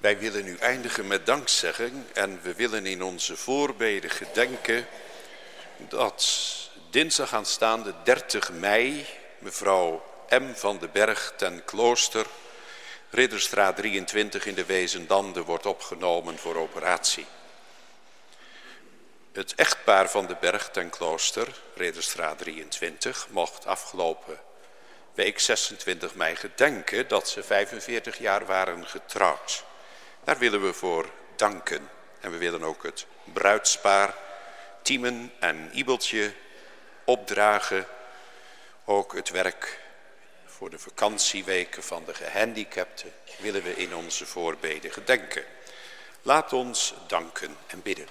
Wij willen nu eindigen met dankzegging en we willen in onze voorbeden gedenken dat dinsdag aanstaande 30 mei mevrouw M. van den Berg ten klooster Ridderstraat 23 in de Wezendanden wordt opgenomen voor operatie. Het echtpaar van de Berg ten klooster, Ridderstraat 23, mocht afgelopen week 26 mei gedenken dat ze 45 jaar waren getrouwd. Daar willen we voor danken. En we willen ook het bruidspaar Tiemen en Ibeltje opdragen. Ook het werk voor de vakantieweken van de gehandicapten willen we in onze voorbeden gedenken. Laat ons danken en bidden.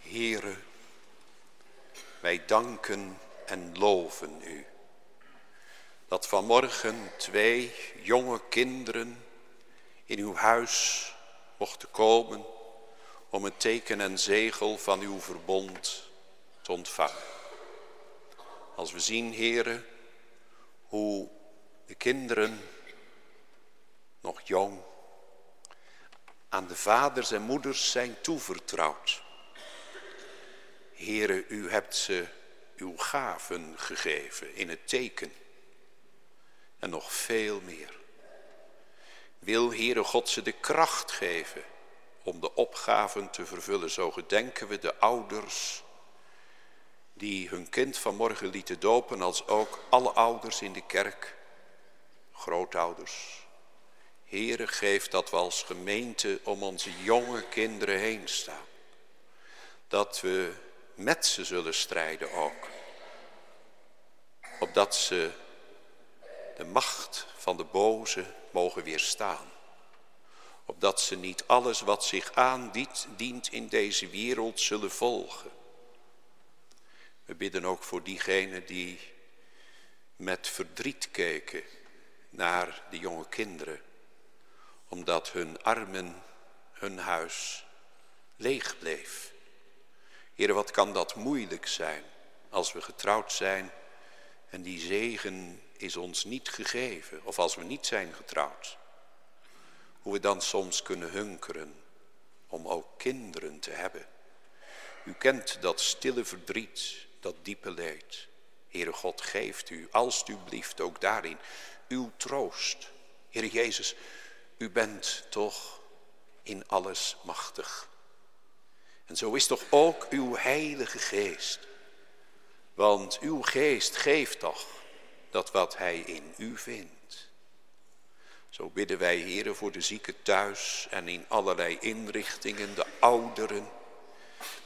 Here, wij danken en loven u. Dat vanmorgen twee jonge kinderen in uw huis mochten komen om het teken en zegel van uw verbond te ontvangen. Als we zien, heren, hoe de kinderen nog jong aan de vaders en moeders zijn toevertrouwd. Heren, u hebt ze uw gaven gegeven in het teken en nog veel meer. Wil Heere God ze de kracht geven om de opgaven te vervullen. Zo gedenken we de ouders die hun kind vanmorgen lieten dopen, als ook alle ouders in de kerk, grootouders. Heere, geef dat we als gemeente om onze jonge kinderen heen staan. Dat we met ze zullen strijden ook. Opdat ze de macht van de boze mogen weerstaan. Opdat ze niet alles wat zich aandient in deze wereld zullen volgen. We bidden ook voor diegenen die met verdriet keken naar de jonge kinderen. Omdat hun armen, hun huis leeg bleef. Heren, wat kan dat moeilijk zijn als we getrouwd zijn en die zegen is ons niet gegeven. Of als we niet zijn getrouwd. Hoe we dan soms kunnen hunkeren om ook kinderen te hebben. U kent dat stille verdriet, dat diepe leed. Heere God, geeft u alstublieft ook daarin uw troost. Heere Jezus, u bent toch in alles machtig. En zo is toch ook uw heilige geest. Want uw geest geeft toch dat wat hij in u vindt. Zo bidden wij, heren, voor de zieken thuis en in allerlei inrichtingen, de ouderen.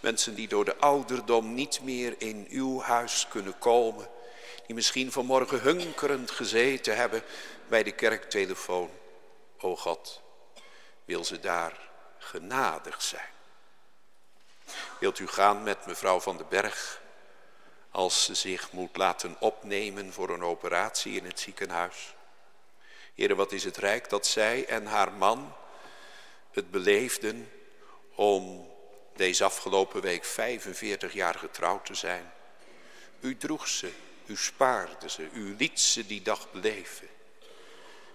Mensen die door de ouderdom niet meer in uw huis kunnen komen. Die misschien vanmorgen hunkerend gezeten hebben bij de kerktelefoon. O God, wil ze daar genadig zijn. Wilt u gaan met mevrouw van den Berg als ze zich moet laten opnemen voor een operatie in het ziekenhuis. Heren, wat is het rijk dat zij en haar man het beleefden om deze afgelopen week 45 jaar getrouwd te zijn. U droeg ze, u spaarde ze, u liet ze die dag beleven.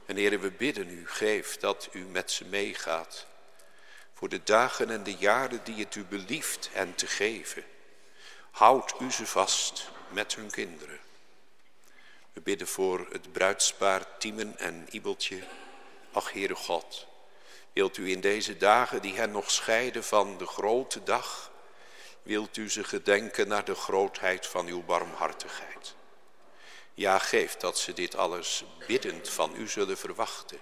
En heren, we bidden u, geef dat u met ze meegaat voor de dagen en de jaren die het u belieft hen te geven. Houd u ze vast met hun kinderen. We bidden voor het bruidspaar Tiemen en Ibeltje. Ach, Heere God, wilt u in deze dagen die hen nog scheiden van de grote dag, wilt u ze gedenken naar de grootheid van uw barmhartigheid. Ja, geef dat ze dit alles biddend van u zullen verwachten.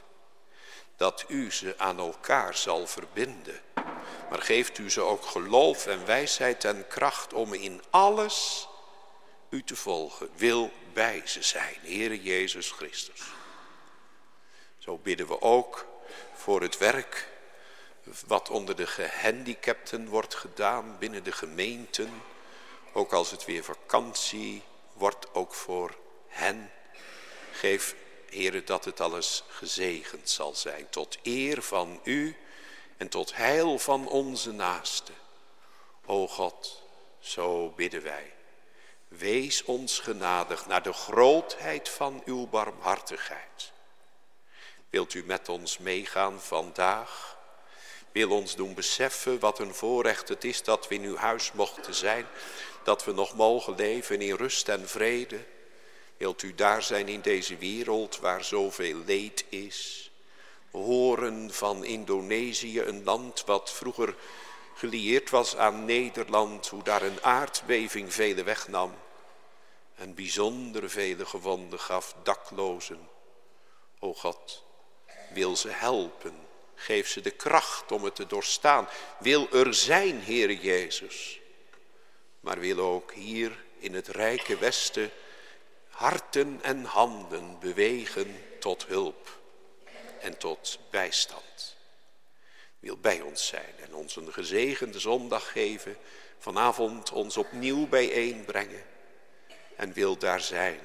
Dat u ze aan elkaar zal verbinden maar geeft u ze ook geloof en wijsheid en kracht om in alles u te volgen. Wil bij ze zijn, Heere Jezus Christus. Zo bidden we ook voor het werk wat onder de gehandicapten wordt gedaan binnen de gemeenten. Ook als het weer vakantie wordt, ook voor hen. Geef, Heere, dat het alles gezegend zal zijn. Tot eer van u en tot heil van onze naaste. O God, zo bidden wij. Wees ons genadig naar de grootheid van uw barmhartigheid. Wilt u met ons meegaan vandaag? Wil ons doen beseffen wat een voorrecht het is dat we in uw huis mochten zijn. Dat we nog mogen leven in rust en vrede. Wilt u daar zijn in deze wereld waar zoveel leed is? Horen van Indonesië, een land wat vroeger gelieerd was aan Nederland, hoe daar een aardbeving vele wegnam en bijzonder vele gewonden gaf, daklozen. O God, wil ze helpen, geef ze de kracht om het te doorstaan. Wil er zijn, Heer Jezus, maar wil ook hier in het rijke Westen harten en handen bewegen tot hulp en tot bijstand. Wil bij ons zijn en ons een gezegende zondag geven, vanavond ons opnieuw bijeenbrengen en wil daar zijn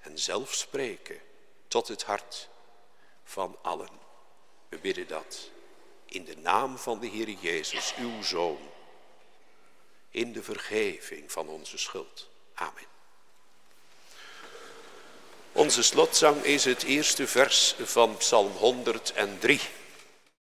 en zelf spreken tot het hart van allen. We bidden dat in de naam van de Heer Jezus, uw Zoon, in de vergeving van onze schuld. Amen. Onze slotzang is het eerste vers van Psalm 103.